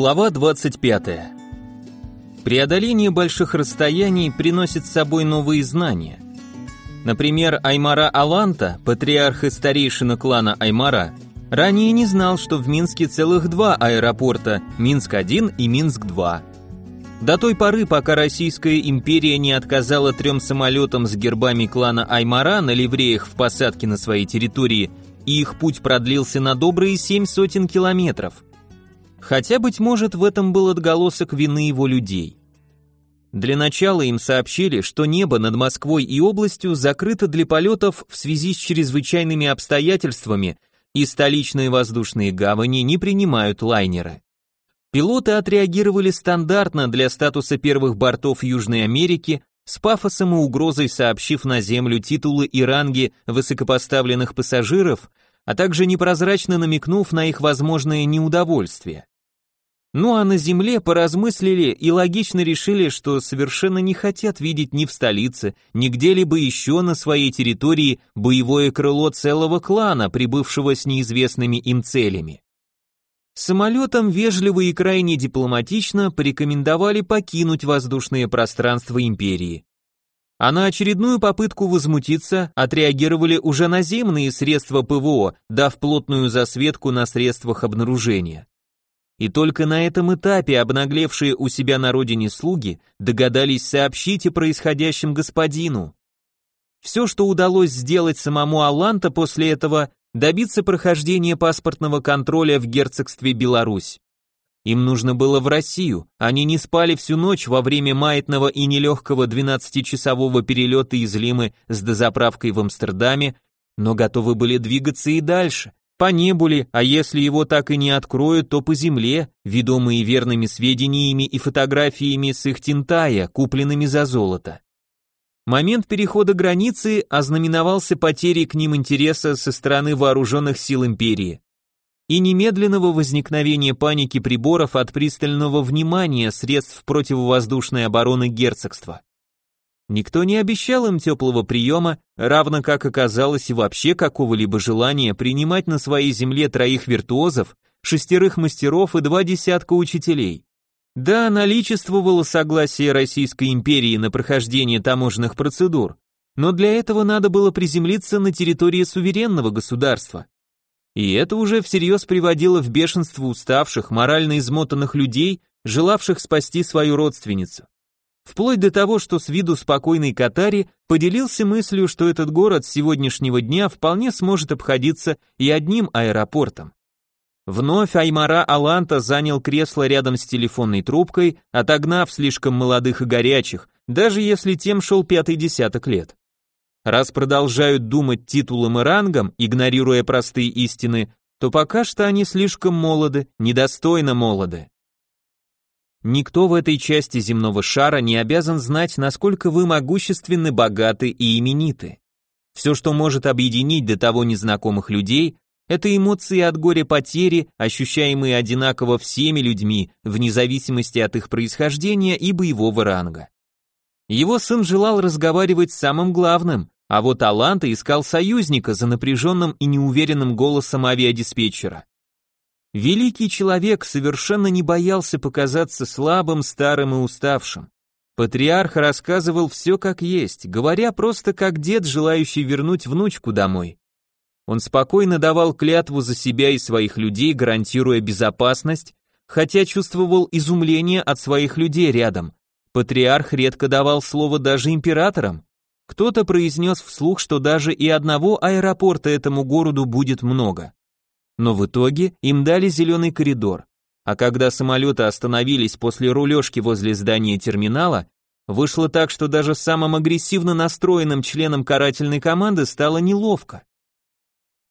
Глава 25. Преодоление больших расстояний приносит с собой новые знания. Например, Аймара Аланта, патриарх и старейшина клана Аймара, ранее не знал, что в Минске целых два аэропорта – Минск-1 и Минск-2. До той поры, пока Российская империя не отказала трем самолетам с гербами клана Аймара на ливреях в посадке на своей территории, и их путь продлился на добрые семь сотен километров – Хотя, быть может, в этом был отголосок вины его людей. Для начала им сообщили, что небо над Москвой и областью закрыто для полетов в связи с чрезвычайными обстоятельствами, и столичные воздушные гавани не принимают лайнеры. Пилоты отреагировали стандартно для статуса первых бортов Южной Америки, с пафосом и угрозой сообщив на Землю титулы и ранги высокопоставленных пассажиров, а также непрозрачно намекнув на их возможное неудовольствие. Ну а на земле поразмыслили и логично решили, что совершенно не хотят видеть ни в столице, ни где-либо еще на своей территории боевое крыло целого клана, прибывшего с неизвестными им целями. Самолетам вежливо и крайне дипломатично порекомендовали покинуть воздушное пространство империи. А на очередную попытку возмутиться отреагировали уже наземные средства ПВО, дав плотную засветку на средствах обнаружения. И только на этом этапе обнаглевшие у себя на родине слуги догадались сообщить о происходящем господину. Все, что удалось сделать самому Аланта после этого, добиться прохождения паспортного контроля в герцогстве Беларусь. Им нужно было в Россию, они не спали всю ночь во время маятного и нелегкого 12-часового перелета из Лимы с дозаправкой в Амстердаме, но готовы были двигаться и дальше, по небу ли, а если его так и не откроют, то по земле, ведомые верными сведениями и фотографиями с их тинтая, купленными за золото. Момент перехода границы ознаменовался потерей к ним интереса со стороны вооруженных сил империи и немедленного возникновения паники приборов от пристального внимания средств противовоздушной обороны герцогства. Никто не обещал им теплого приема, равно как оказалось и вообще какого-либо желания принимать на своей земле троих виртуозов, шестерых мастеров и два десятка учителей. Да, наличествовало согласие Российской империи на прохождение таможенных процедур, но для этого надо было приземлиться на территории суверенного государства. И это уже всерьез приводило в бешенство уставших, морально измотанных людей, желавших спасти свою родственницу. Вплоть до того, что с виду спокойный Катари поделился мыслью, что этот город с сегодняшнего дня вполне сможет обходиться и одним аэропортом. Вновь Аймара Аланта занял кресло рядом с телефонной трубкой, отогнав слишком молодых и горячих, даже если тем шел пятый десяток лет. Раз продолжают думать титулом и рангом, игнорируя простые истины, то пока что они слишком молоды, недостойно молоды. Никто в этой части земного шара не обязан знать, насколько вы могущественны, богаты и имениты. Все, что может объединить до того незнакомых людей, это эмоции от горя потери, ощущаемые одинаково всеми людьми, вне зависимости от их происхождения и боевого ранга. Его сын желал разговаривать с самым главным, а вот Аланта искал союзника за напряженным и неуверенным голосом авиадиспетчера. Великий человек совершенно не боялся показаться слабым, старым и уставшим. Патриарх рассказывал все как есть, говоря просто как дед, желающий вернуть внучку домой. Он спокойно давал клятву за себя и своих людей, гарантируя безопасность, хотя чувствовал изумление от своих людей рядом. Патриарх редко давал слово даже императорам. Кто-то произнес вслух, что даже и одного аэропорта этому городу будет много но в итоге им дали зеленый коридор. А когда самолеты остановились после рулежки возле здания терминала, вышло так, что даже самым агрессивно настроенным членам карательной команды стало неловко.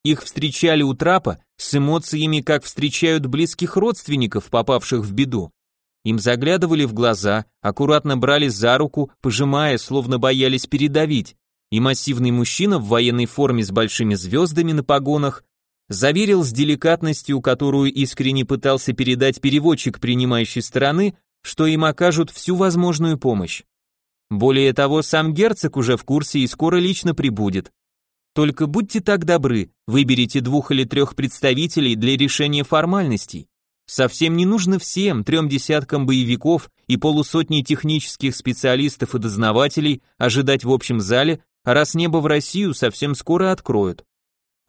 Их встречали у трапа с эмоциями, как встречают близких родственников, попавших в беду. Им заглядывали в глаза, аккуратно брали за руку, пожимая, словно боялись передавить, и массивный мужчина в военной форме с большими звездами на погонах заверил с деликатностью, которую искренне пытался передать переводчик принимающей стороны, что им окажут всю возможную помощь. Более того, сам герцог уже в курсе и скоро лично прибудет. Только будьте так добры, выберите двух или трех представителей для решения формальностей. совсем не нужно всем трем десяткам боевиков и полусотни технических специалистов и дознавателей ожидать в общем зале, раз небо в Россию совсем скоро откроют.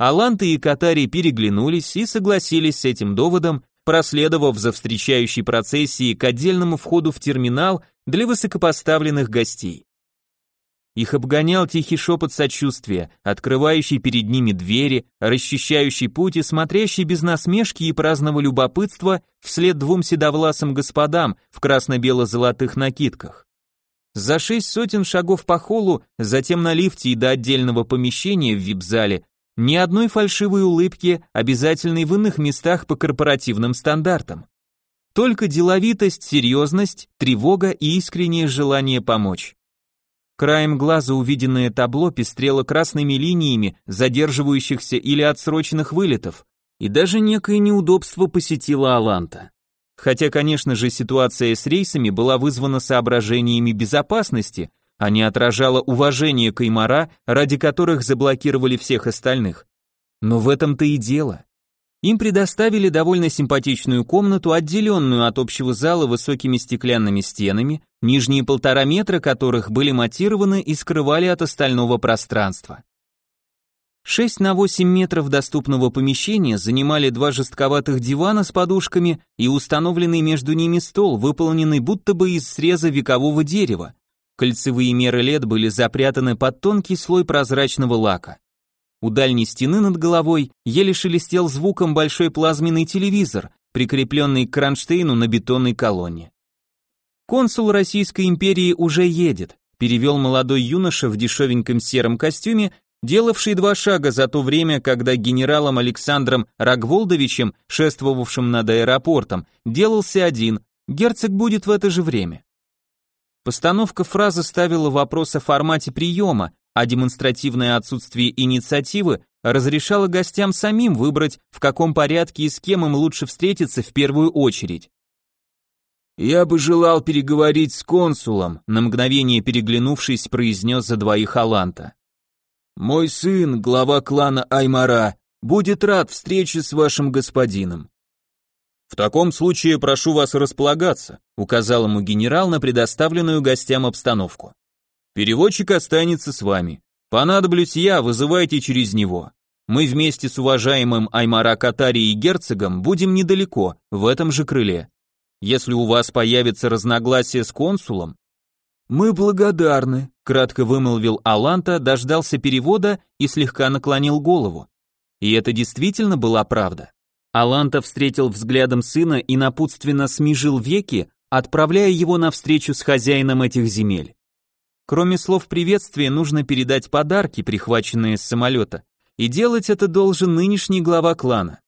Аланты и Катари переглянулись и согласились с этим доводом, проследовав за встречающей процессией к отдельному входу в терминал для высокопоставленных гостей. Их обгонял тихий шепот сочувствия, открывающий перед ними двери, расчищающий путь и смотрящий без насмешки и праздного любопытства вслед двум седовласым господам в красно-бело-золотых накидках. За шесть сотен шагов по холлу, затем на лифте и до отдельного помещения в вип-зале, ни одной фальшивой улыбки, обязательной в иных местах по корпоративным стандартам. Только деловитость, серьезность, тревога и искреннее желание помочь. Краем глаза увиденное табло пестрело красными линиями задерживающихся или отсроченных вылетов, и даже некое неудобство посетило Аланта. Хотя, конечно же, ситуация с рейсами была вызвана соображениями безопасности, а не отражала уважение Каймара, ради которых заблокировали всех остальных. Но в этом-то и дело. Им предоставили довольно симпатичную комнату, отделенную от общего зала высокими стеклянными стенами, нижние полтора метра которых были матированы и скрывали от остального пространства. 6 на 8 метров доступного помещения занимали два жестковатых дивана с подушками и установленный между ними стол, выполненный будто бы из среза векового дерева. Кольцевые меры LED были запрятаны под тонкий слой прозрачного лака. У дальней стены над головой еле шелестел звуком большой плазменный телевизор, прикрепленный к кронштейну на бетонной колонне. Консул Российской империи уже едет, перевел молодой юноша в дешевеньком сером костюме, делавший два шага за то время, когда генералом Александром Рогволдовичем, шествовавшим над аэропортом, делался один, герцог будет в это же время. Постановка фразы ставила вопрос о формате приема, а демонстративное отсутствие инициативы разрешало гостям самим выбрать, в каком порядке и с кем им лучше встретиться в первую очередь. «Я бы желал переговорить с консулом», на мгновение переглянувшись, произнес за двоих Аланта. «Мой сын, глава клана Аймара, будет рад встрече с вашим господином». «В таком случае прошу вас располагаться», указал ему генерал на предоставленную гостям обстановку. Переводчик останется с вами. Понадоблюсь я, вызывайте через него. Мы вместе с уважаемым Аймара Катари и герцогом будем недалеко, в этом же крыле. Если у вас появится разногласие с консулом, мы благодарны, кратко вымолвил Аланта, дождался перевода и слегка наклонил голову. И это действительно была правда. Аланта встретил взглядом сына и напутственно смежил веки, отправляя его на встречу с хозяином этих земель. Кроме слов приветствия, нужно передать подарки, прихваченные с самолета, и делать это должен нынешний глава клана.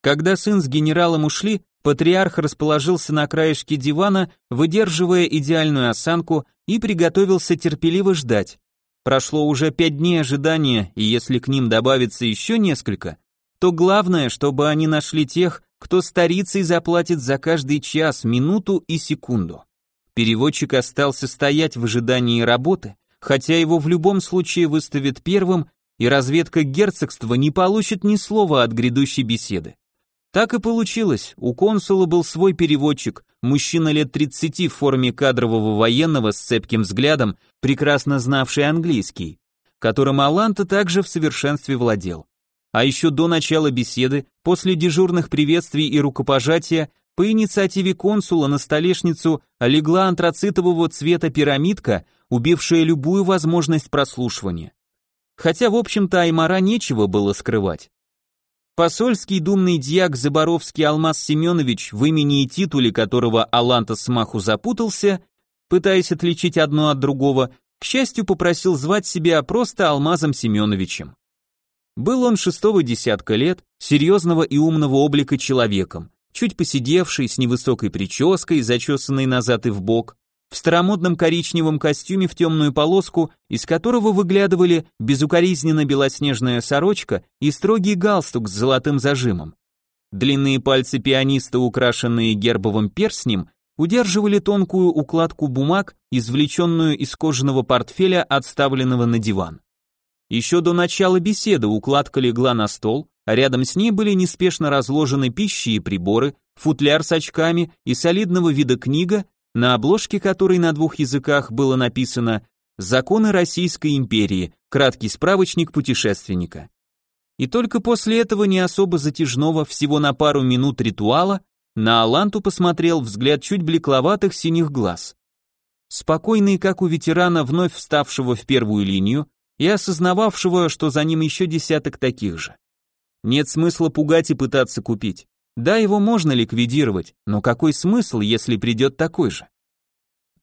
Когда сын с генералом ушли, патриарх расположился на краешке дивана, выдерживая идеальную осанку и приготовился терпеливо ждать. Прошло уже пять дней ожидания, и если к ним добавится еще несколько, то главное, чтобы они нашли тех, кто старицей заплатит за каждый час, минуту и секунду. Переводчик остался стоять в ожидании работы, хотя его в любом случае выставят первым, и разведка герцогства не получит ни слова от грядущей беседы. Так и получилось, у консула был свой переводчик, мужчина лет 30 в форме кадрового военного с цепким взглядом, прекрасно знавший английский, которым Аланта также в совершенстве владел. А еще до начала беседы, после дежурных приветствий и рукопожатия, по инициативе консула на столешницу легла антрацитового цвета пирамидка, убившая любую возможность прослушивания. Хотя, в общем-то, Аймара нечего было скрывать. Посольский думный дьяк Заборовский Алмаз Семенович, в имени и титуле которого Аланта смаху запутался, пытаясь отличить одно от другого, к счастью, попросил звать себя просто Алмазом Семеновичем. Был он шестого десятка лет, серьезного и умного облика человеком, чуть посидевший, с невысокой прической, зачесанной назад и в бок, в старомодном коричневом костюме в темную полоску, из которого выглядывали безукоризненно белоснежная сорочка и строгий галстук с золотым зажимом. Длинные пальцы пианиста, украшенные гербовым перстнем, удерживали тонкую укладку бумаг, извлеченную из кожаного портфеля, отставленного на диван. Еще до начала беседы укладка легла на стол, а рядом с ней были неспешно разложены пищи и приборы, футляр с очками и солидного вида книга, на обложке которой на двух языках было написано «Законы Российской империи. Краткий справочник путешественника». И только после этого не особо затяжного, всего на пару минут ритуала, на Аланту посмотрел взгляд чуть блекловатых синих глаз. Спокойный, как у ветерана, вновь вставшего в первую линию и осознававшего, что за ним еще десяток таких же. Нет смысла пугать и пытаться купить. Да, его можно ликвидировать, но какой смысл, если придет такой же?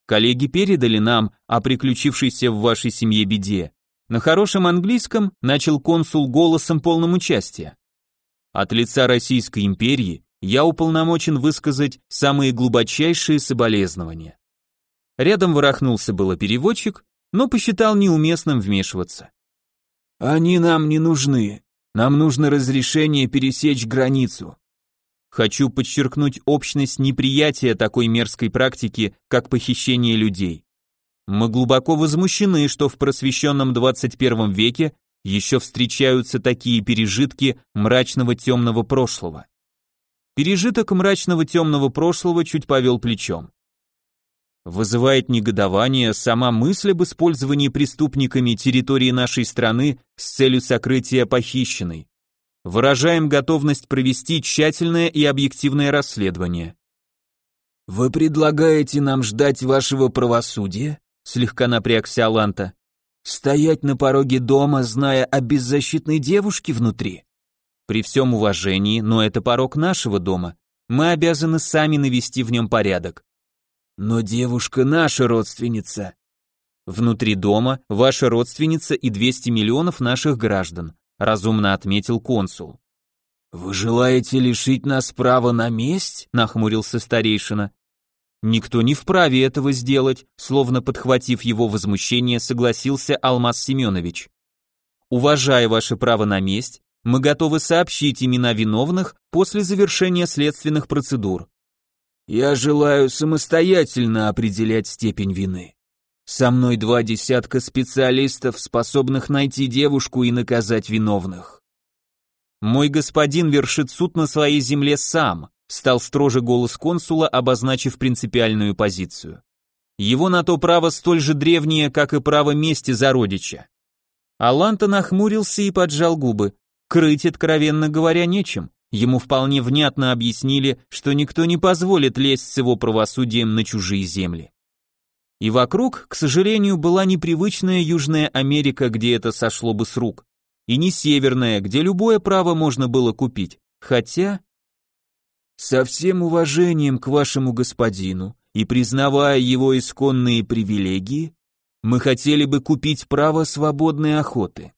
Коллеги передали нам о приключившейся в вашей семье беде. На хорошем английском начал консул голосом полным участия. От лица Российской империи я уполномочен высказать самые глубочайшие соболезнования. Рядом ворохнулся было переводчик, но посчитал неуместным вмешиваться. Они нам не нужны. Нам нужно разрешение пересечь границу. Хочу подчеркнуть общность неприятия такой мерзкой практики, как похищение людей. Мы глубоко возмущены, что в просвещенном 21 веке еще встречаются такие пережитки мрачного темного прошлого. Пережиток мрачного темного прошлого чуть повел плечом. Вызывает негодование сама мысль об использовании преступниками территории нашей страны с целью сокрытия похищенной. Выражаем готовность провести тщательное и объективное расследование. Вы предлагаете нам ждать вашего правосудия? Слегка напрягся Аланта. Стоять на пороге дома, зная о беззащитной девушке внутри? При всем уважении, но это порог нашего дома. Мы обязаны сами навести в нем порядок. Но девушка наша родственница. Внутри дома ваша родственница и 200 миллионов наших граждан разумно отметил консул. Вы желаете лишить нас права на месть? нахмурился старейшина. Никто не вправе этого сделать, словно подхватив его возмущение, согласился Алмаз Семенович. Уважая ваше право на месть, мы готовы сообщить имена виновных после завершения следственных процедур. Я желаю самостоятельно определять степень вины. Со мной два десятка специалистов, способных найти девушку и наказать виновных. Мой господин вершит суд на своей земле сам, стал строже голос консула, обозначив принципиальную позицию. Его на то право столь же древнее, как и право мести за родича. Аланта нахмурился и поджал губы. Крыть, откровенно говоря, нечем. Ему вполне внятно объяснили, что никто не позволит лезть с его правосудием на чужие земли. И вокруг, к сожалению, была непривычная Южная Америка, где это сошло бы с рук, и не Северная, где любое право можно было купить, хотя... Со всем уважением к вашему господину и признавая его исконные привилегии, мы хотели бы купить право свободной охоты.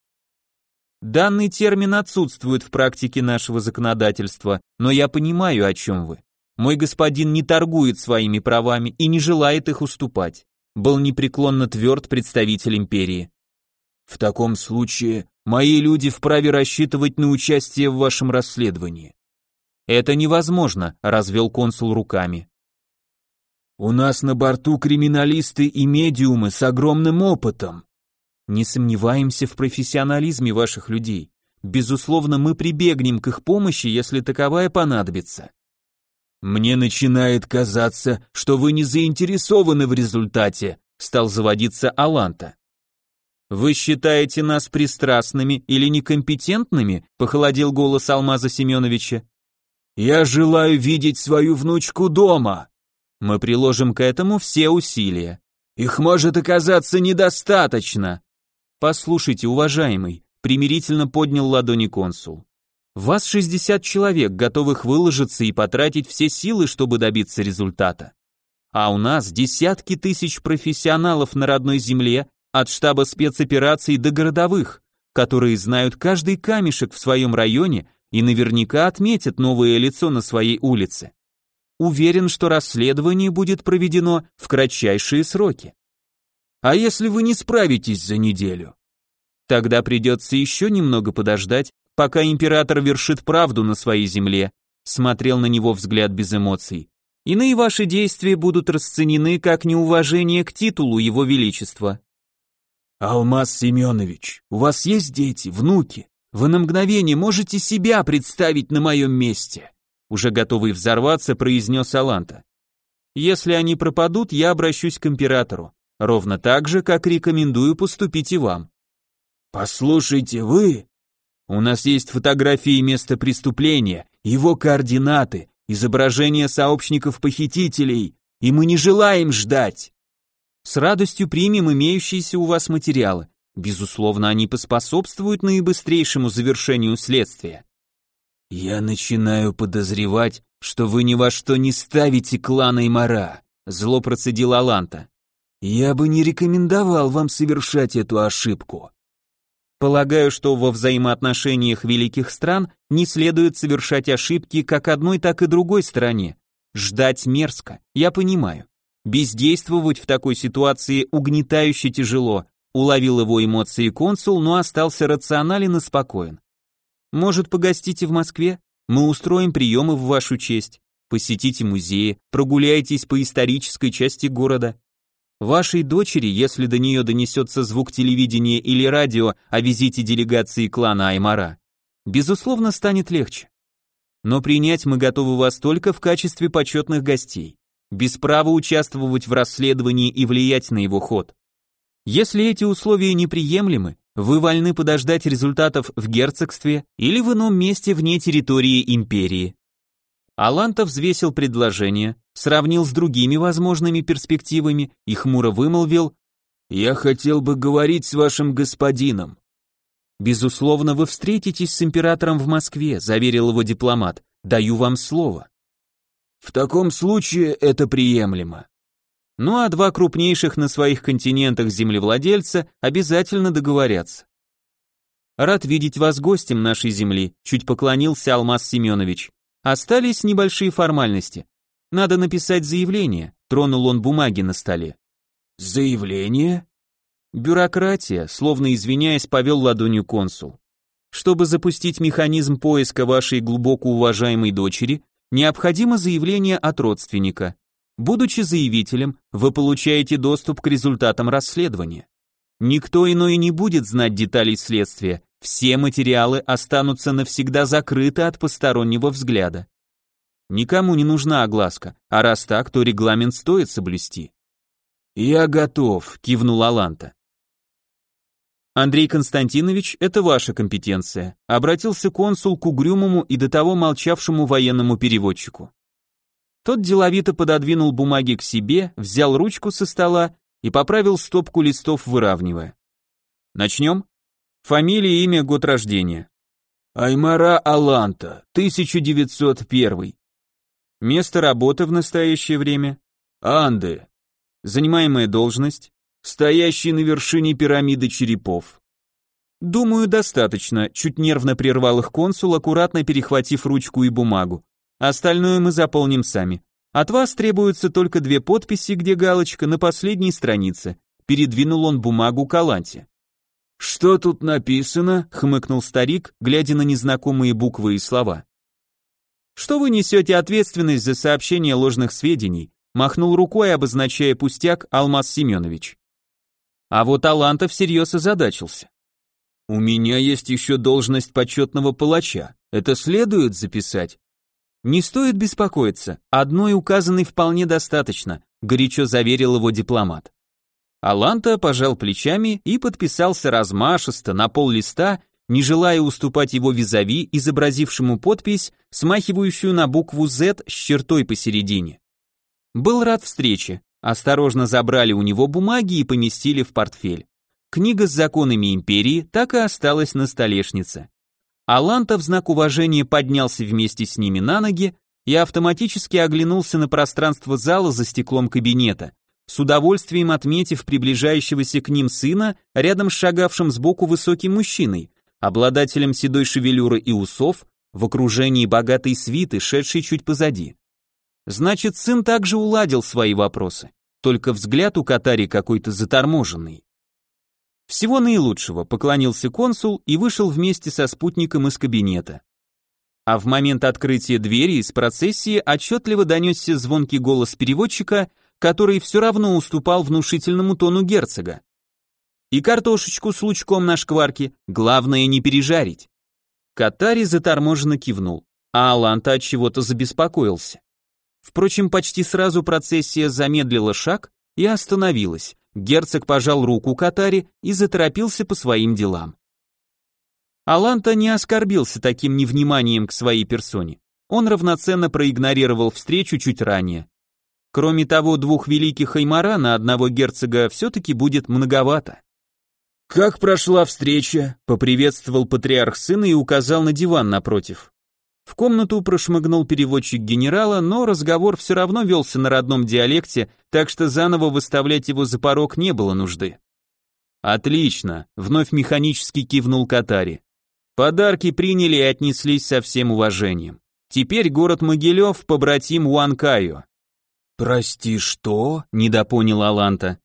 Данный термин отсутствует в практике нашего законодательства, но я понимаю, о чем вы. Мой господин не торгует своими правами и не желает их уступать. Был непреклонно тверд представитель империи. В таком случае мои люди вправе рассчитывать на участие в вашем расследовании. Это невозможно, развел консул руками. У нас на борту криминалисты и медиумы с огромным опытом. Не сомневаемся в профессионализме ваших людей. Безусловно, мы прибегнем к их помощи, если таковая понадобится. «Мне начинает казаться, что вы не заинтересованы в результате», стал заводиться Аланта. «Вы считаете нас пристрастными или некомпетентными?» похолодел голос Алмаза Семеновича. «Я желаю видеть свою внучку дома». «Мы приложим к этому все усилия». «Их может оказаться недостаточно». «Послушайте, уважаемый», примирительно поднял ладони консул. Вас 60 человек, готовых выложиться и потратить все силы, чтобы добиться результата. А у нас десятки тысяч профессионалов на родной земле, от штаба спецопераций до городовых, которые знают каждый камешек в своем районе и наверняка отметят новое лицо на своей улице. Уверен, что расследование будет проведено в кратчайшие сроки. А если вы не справитесь за неделю? Тогда придется еще немного подождать, пока император вершит правду на своей земле, смотрел на него взгляд без эмоций. Иные ваши действия будут расценены как неуважение к титулу его величества. Алмаз Семенович, у вас есть дети, внуки? Вы на мгновение можете себя представить на моем месте?» Уже готовый взорваться, произнес Аланта. «Если они пропадут, я обращусь к императору. Ровно так же, как рекомендую поступить и вам». «Послушайте, вы...» «У нас есть фотографии места преступления, его координаты, изображения сообщников-похитителей, и мы не желаем ждать». «С радостью примем имеющиеся у вас материалы. Безусловно, они поспособствуют наибыстрейшему завершению следствия. Я начинаю подозревать, что вы ни во что не ставите клана Имара, зло процедил Аланта. Я бы не рекомендовал вам совершать эту ошибку. Полагаю, что во взаимоотношениях великих стран не следует совершать ошибки как одной, так и другой стороне. Ждать мерзко, я понимаю. Бездействовать в такой ситуации угнетающе тяжело, Уловил его эмоции консул, но остался рационален и спокоен. Может, погостите в Москве? Мы устроим приемы в вашу честь. Посетите музеи, прогуляйтесь по исторической части города. Вашей дочери, если до нее донесется звук телевидения или радио о визите делегации клана Аймара, безусловно, станет легче. Но принять мы готовы вас только в качестве почетных гостей, без права участвовать в расследовании и влиять на его ход. Если эти условия неприемлемы, вы вольны подождать результатов в герцогстве или в ином месте вне территории империи. Аланта взвесил предложение, сравнил с другими возможными перспективами и хмуро вымолвил «Я хотел бы говорить с вашим господином». «Безусловно, вы встретитесь с императором в Москве», заверил его дипломат. «Даю вам слово». «В таком случае это приемлемо. Ну а два крупнейших на своих континентах землевладельца обязательно договорятся. Рад видеть вас гостем нашей земли, чуть поклонился Алмаз Семенович. Остались небольшие формальности. Надо написать заявление, тронул он бумаги на столе. Заявление? Бюрократия, словно извиняясь, повел ладонью консул. Чтобы запустить механизм поиска вашей глубоко уважаемой дочери, необходимо заявление от родственника. Будучи заявителем, вы получаете доступ к результатам расследования. Никто иной не будет знать деталей следствия, все материалы останутся навсегда закрыты от постороннего взгляда. Никому не нужна огласка, а раз так, то регламент стоит соблюсти. «Я готов», — кивнул Аланта. Андрей Константинович, это ваша компетенция, обратился консул к угрюмому и до того молчавшему военному переводчику. Тот деловито пододвинул бумаги к себе, взял ручку со стола и поправил стопку листов, выравнивая. Начнем? Фамилия, имя, год рождения. Аймара Аланта, 1901. Место работы в настоящее время? Анды. Занимаемая должность? Стоящий на вершине пирамиды черепов. Думаю, достаточно, чуть нервно прервал их консул, аккуратно перехватив ручку и бумагу. Остальное мы заполним сами. От вас требуются только две подписи, где галочка на последней странице. Передвинул он бумагу к Аланте. Что тут написано? хмыкнул старик, глядя на незнакомые буквы и слова. Что вы несете ответственность за сообщение ложных сведений? махнул рукой, обозначая пустяк Алмаз Семенович. А вот Аланта всерьез озадачился. У меня есть еще должность почетного палача. Это следует записать? Не стоит беспокоиться, одной указанной вполне достаточно, горячо заверил его дипломат. Аланта пожал плечами и подписался размашисто на пол листа, не желая уступать его визави, изобразившему подпись, смахивающую на букву Z с чертой посередине. Был рад встрече, осторожно забрали у него бумаги и поместили в портфель. Книга с законами империи так и осталась на столешнице. Аланта в знак уважения поднялся вместе с ними на ноги и автоматически оглянулся на пространство зала за стеклом кабинета, с удовольствием отметив приближающегося к ним сына рядом с шагавшим сбоку высоким мужчиной, обладателем седой шевелюры и усов, в окружении богатой свиты, шедшей чуть позади. Значит, сын также уладил свои вопросы, только взгляд у Катари какой-то заторможенный. Всего наилучшего, поклонился консул и вышел вместе со спутником из кабинета. А в момент открытия двери из процессии отчетливо донесся звонкий голос переводчика, который все равно уступал внушительному тону герцога. И картошечку с лучком на шкварке, главное не пережарить. Катари заторможенно кивнул, а Аланта от чего-то забеспокоился. Впрочем, почти сразу процессия замедлила шаг и остановилась. Герцог пожал руку Катари и заторопился по своим делам. Аланта не оскорбился таким невниманием к своей персоне. Он равноценно проигнорировал встречу чуть ранее. Кроме того, двух великих Аймара на одного герцога все-таки будет многовато. «Как прошла встреча?» — поприветствовал патриарх сына и указал на диван напротив. В комнату прошмыгнул переводчик генерала, но разговор все равно велся на родном диалекте, так что заново выставлять его за порог не было нужды. «Отлично», — вновь механически кивнул Катари. Подарки приняли и отнеслись со всем уважением. Теперь город Могилев побратим Уанкаю. «Прости, что?» — недопонял Аланта.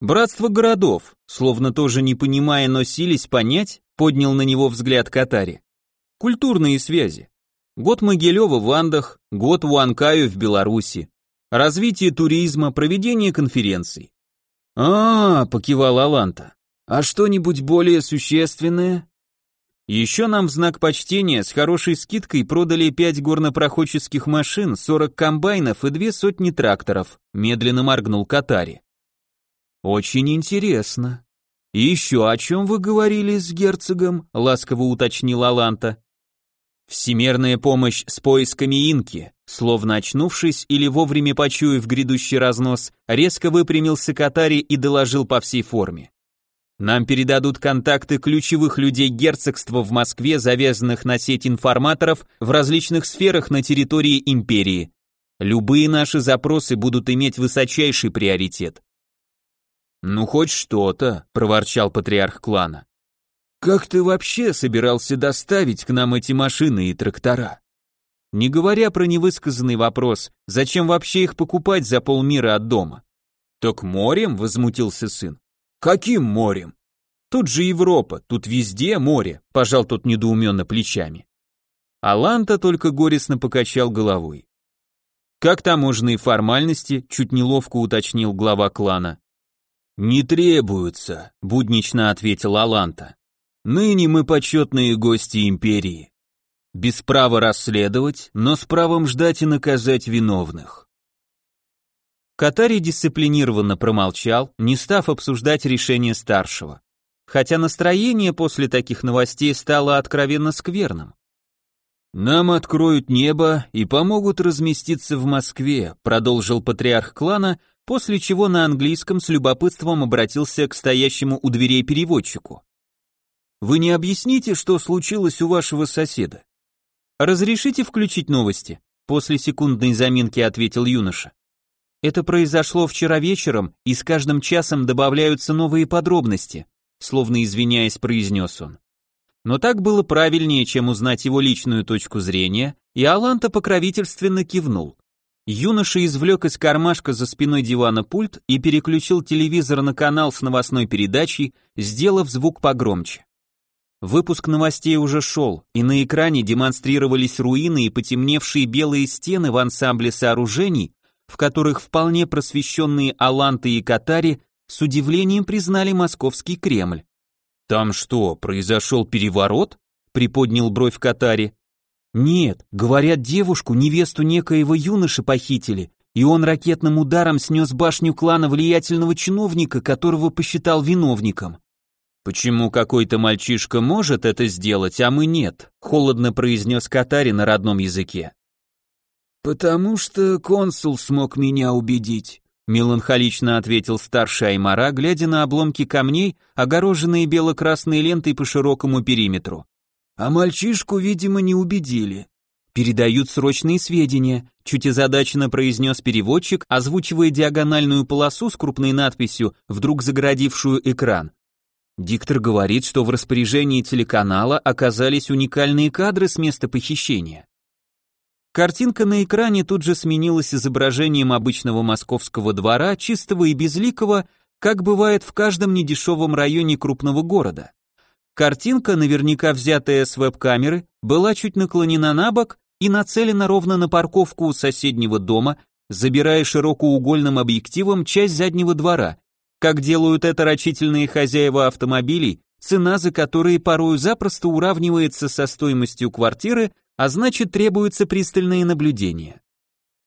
«Братство городов», словно тоже не понимая, но сились понять, поднял на него взгляд Катари. «Культурные связи. Год Могилева в Андах, год Уанкаю в Беларуси. Развитие туризма, проведение конференций». «А, — покивал Аланта, — а что-нибудь более существенное?» Еще нам в знак почтения с хорошей скидкой продали 5 горнопроходческих машин, 40 комбайнов и две сотни тракторов, медленно моргнул Катари. Очень интересно. И еще о чем вы говорили с герцогом? ласково уточнил Аланта. Всемерная помощь с поисками инки, словно очнувшись или вовремя почуяв грядущий разнос, резко выпрямился Катари и доложил по всей форме. Нам передадут контакты ключевых людей герцогства в Москве, завязанных на сеть информаторов в различных сферах на территории империи. Любые наши запросы будут иметь высочайший приоритет. Ну хоть что-то, проворчал патриарх клана. Как ты вообще собирался доставить к нам эти машины и трактора? Не говоря про невысказанный вопрос, зачем вообще их покупать за полмира от дома? Так морем, возмутился сын. Каким морем? Тут же Европа, тут везде море, пожал тот недоуменно плечами. Аланта только горестно покачал головой. Как таможенные формальности, чуть неловко уточнил глава клана. Не требуются, буднично ответил Аланта. Ныне мы почетные гости империи. Без права расследовать, но с правом ждать и наказать виновных. Катари дисциплинированно промолчал, не став обсуждать решение старшего. Хотя настроение после таких новостей стало откровенно скверным. «Нам откроют небо и помогут разместиться в Москве», продолжил патриарх клана, после чего на английском с любопытством обратился к стоящему у дверей переводчику. «Вы не объясните, что случилось у вашего соседа?» «Разрешите включить новости?» После секундной заминки ответил юноша. Это произошло вчера вечером, и с каждым часом добавляются новые подробности, словно извиняясь, произнес он. Но так было правильнее, чем узнать его личную точку зрения, и Аланта покровительственно кивнул. Юноша извлек из кармашка за спиной дивана пульт и переключил телевизор на канал с новостной передачей, сделав звук погромче. Выпуск новостей уже шел, и на экране демонстрировались руины и потемневшие белые стены в ансамбле сооружений, в которых вполне просвещенные Аланты и Катари с удивлением признали московский Кремль. «Там что, произошел переворот?» — приподнял бровь Катари. «Нет, говорят, девушку, невесту некоего юноши похитили, и он ракетным ударом снес башню клана влиятельного чиновника, которого посчитал виновником». «Почему какой-то мальчишка может это сделать, а мы нет?» — холодно произнес Катари на родном языке. «Потому что консул смог меня убедить», — меланхолично ответил старший Аймара, глядя на обломки камней, огороженные бело-красной лентой по широкому периметру. «А мальчишку, видимо, не убедили». «Передают срочные сведения», — чуть озадаченно произнес переводчик, озвучивая диагональную полосу с крупной надписью, вдруг загородившую экран. Диктор говорит, что в распоряжении телеканала оказались уникальные кадры с места похищения. Картинка на экране тут же сменилась изображением обычного московского двора, чистого и безликого, как бывает в каждом недешевом районе крупного города. Картинка, наверняка взятая с веб-камеры, была чуть наклонена на бок и нацелена ровно на парковку у соседнего дома, забирая широкоугольным объективом часть заднего двора, как делают это рачительные хозяева автомобилей, цена за которые порою запросто уравнивается со стоимостью квартиры, а значит требуется пристальное наблюдение.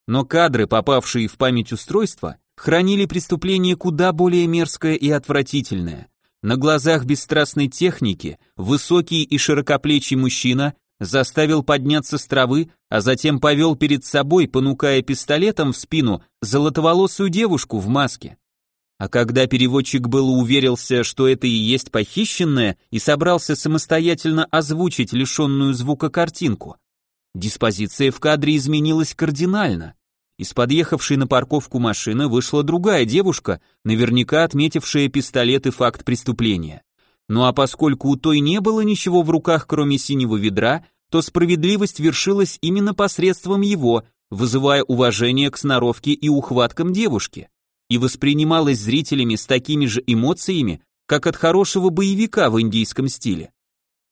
Но кадры, попавшие в память устройства, хранили преступление куда более мерзкое и отвратительное. На глазах бесстрастной техники высокий и широкоплечий мужчина заставил подняться с травы, а затем повел перед собой, понукая пистолетом в спину, золотоволосую девушку в маске. А когда переводчик было уверился, что это и есть похищенное, и собрался самостоятельно озвучить лишенную звука картинку, диспозиция в кадре изменилась кардинально. Из подъехавшей на парковку машины вышла другая девушка, наверняка отметившая пистолет и факт преступления. Ну а поскольку у той не было ничего в руках, кроме синего ведра, то справедливость вершилась именно посредством его, вызывая уважение к сноровке и ухваткам девушки, и воспринималась зрителями с такими же эмоциями, как от хорошего боевика в индийском стиле.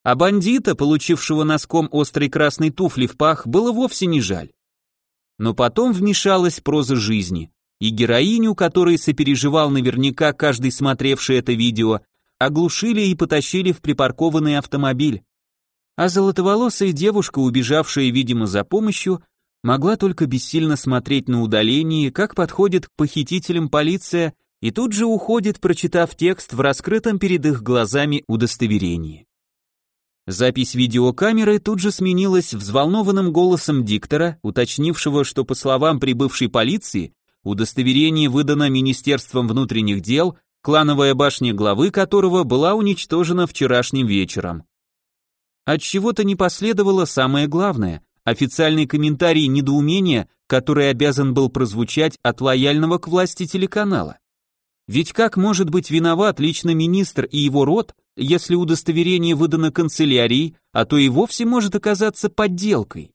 А бандита, получившего носком острой красной туфли в пах, было вовсе не жаль. Но потом вмешалась проза жизни, и героиню, которой сопереживал наверняка каждый смотревший это видео, оглушили и потащили в припаркованный автомобиль. А золотоволосая девушка, убежавшая, видимо, за помощью, могла только бессильно смотреть на удалении, как подходит к похитителям полиция и тут же уходит, прочитав текст в раскрытом перед их глазами удостоверении. Запись видеокамеры тут же сменилась взволнованным голосом диктора, уточнившего, что по словам прибывшей полиции, удостоверение выдано Министерством внутренних дел клановая башня главы которого была уничтожена вчерашним вечером. От чего-то не последовало самое главное официальный комментарий недоумения, который обязан был прозвучать от лояльного к власти телеканала. Ведь как может быть виноват лично министр и его род, если удостоверение выдано канцелярией, а то и вовсе может оказаться подделкой?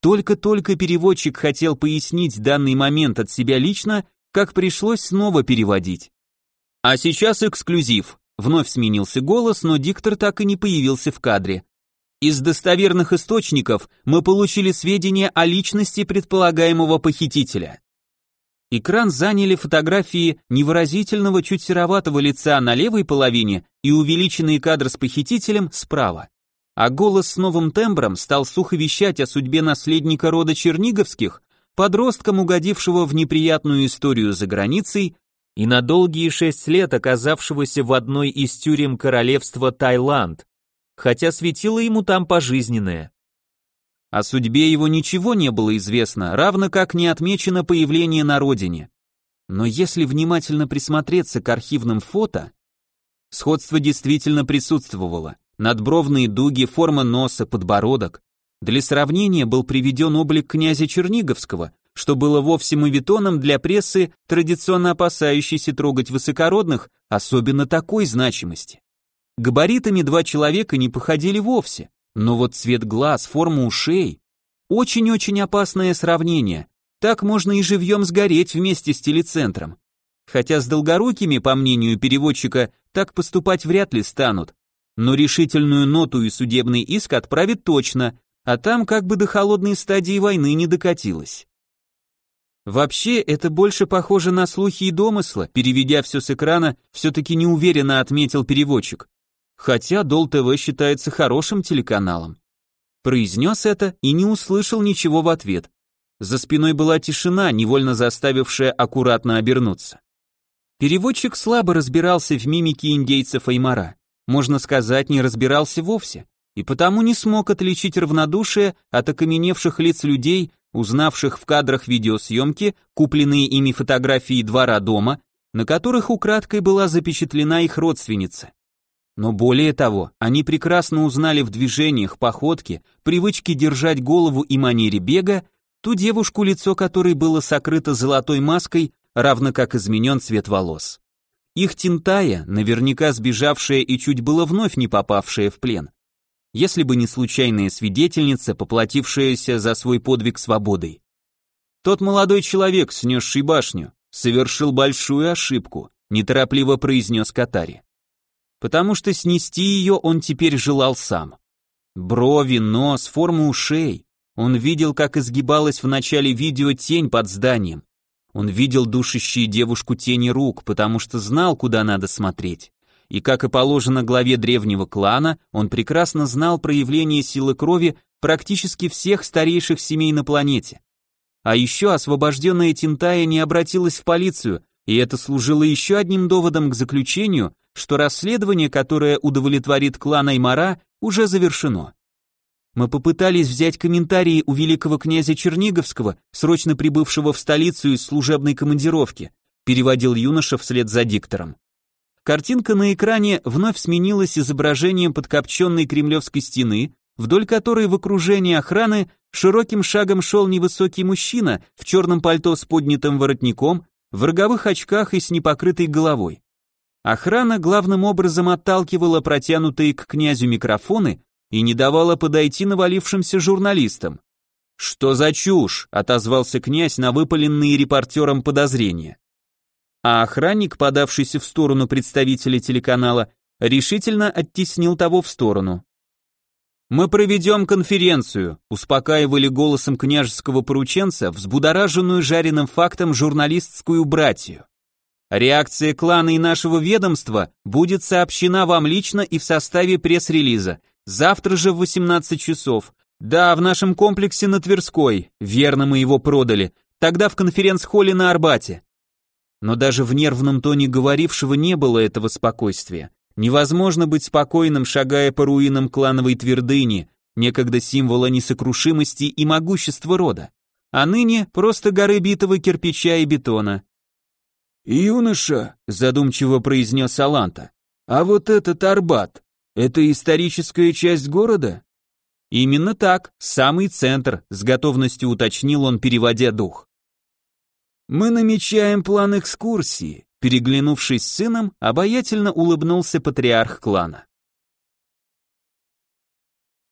Только-только переводчик хотел пояснить данный момент от себя лично, как пришлось снова переводить. А сейчас эксклюзив. Вновь сменился голос, но диктор так и не появился в кадре. Из достоверных источников мы получили сведения о личности предполагаемого похитителя. Экран заняли фотографии невыразительного чуть сероватого лица на левой половине и увеличенный кадр с похитителем справа. А голос с новым тембром стал сухо вещать о судьбе наследника рода Черниговских, подростком, угодившего в неприятную историю за границей и на долгие шесть лет оказавшегося в одной из тюрем королевства Таиланд, хотя светило ему там пожизненное. О судьбе его ничего не было известно, равно как не отмечено появление на родине. Но если внимательно присмотреться к архивным фото, сходство действительно присутствовало. Надбровные дуги, форма носа, подбородок. Для сравнения был приведен облик князя Черниговского, что было вовсе мавитоном для прессы, традиционно опасающейся трогать высокородных, особенно такой значимости. Габаритами два человека не походили вовсе, но вот цвет глаз, форма ушей – очень-очень опасное сравнение. Так можно и живьем сгореть вместе с телецентром. Хотя с долгорукими, по мнению переводчика, так поступать вряд ли станут. Но решительную ноту и судебный иск отправит точно, а там как бы до холодной стадии войны не докатилось. Вообще, это больше похоже на слухи и домыслы, переведя все с экрана, все-таки неуверенно отметил переводчик. Хотя Дол ТВ считается хорошим телеканалом. Произнес это и не услышал ничего в ответ. За спиной была тишина, невольно заставившая аккуратно обернуться. Переводчик слабо разбирался в мимике индейцев Аймара. Можно сказать, не разбирался вовсе, и потому не смог отличить равнодушие от окаменевших лиц людей, узнавших в кадрах видеосъемки купленные ими фотографии двора дома, на которых украдкой была запечатлена их родственница. Но более того, они прекрасно узнали в движениях, походке, привычке держать голову и манере бега ту девушку, лицо которой было сокрыто золотой маской, равно как изменен цвет волос. Их Тинтая, наверняка сбежавшая и чуть было вновь не попавшая в плен если бы не случайная свидетельница, поплатившаяся за свой подвиг свободой. Тот молодой человек, снесший башню, совершил большую ошибку, неторопливо произнес Катари. Потому что снести ее он теперь желал сам. Брови, нос, форма ушей. Он видел, как изгибалась в начале видео тень под зданием. Он видел душащие девушку тени рук, потому что знал, куда надо смотреть и, как и положено главе древнего клана, он прекрасно знал проявление силы крови практически всех старейших семей на планете. А еще освобожденная Тинтая не обратилась в полицию, и это служило еще одним доводом к заключению, что расследование, которое удовлетворит клан Аймара, уже завершено. Мы попытались взять комментарии у великого князя Черниговского, срочно прибывшего в столицу из служебной командировки, переводил юноша вслед за диктором. Картинка на экране вновь сменилась изображением подкопченной кремлевской стены, вдоль которой в окружении охраны широким шагом шел невысокий мужчина в черном пальто с поднятым воротником, в роговых очках и с непокрытой головой. Охрана главным образом отталкивала протянутые к князю микрофоны и не давала подойти навалившимся журналистам. «Что за чушь?» — отозвался князь на выпаленные репортером подозрения. А охранник, подавшийся в сторону представителя телеканала, решительно оттеснил того в сторону. «Мы проведем конференцию», — успокаивали голосом княжеского порученца взбудораженную жареным фактом журналистскую братью. «Реакция клана и нашего ведомства будет сообщена вам лично и в составе пресс-релиза. Завтра же в 18 часов. Да, в нашем комплексе на Тверской. Верно, мы его продали. Тогда в конференц-холле на Арбате. Но даже в нервном тоне говорившего не было этого спокойствия. Невозможно быть спокойным, шагая по руинам клановой твердыни, некогда символа несокрушимости и могущества рода, а ныне просто горы битого кирпича и бетона. «Юноша», — задумчиво произнес Аланта, — «а вот этот Арбат, это историческая часть города?» «Именно так, самый центр», — с готовностью уточнил он, переводя дух. «Мы намечаем план экскурсии», Переглянувшись с сыном, обаятельно улыбнулся патриарх клана.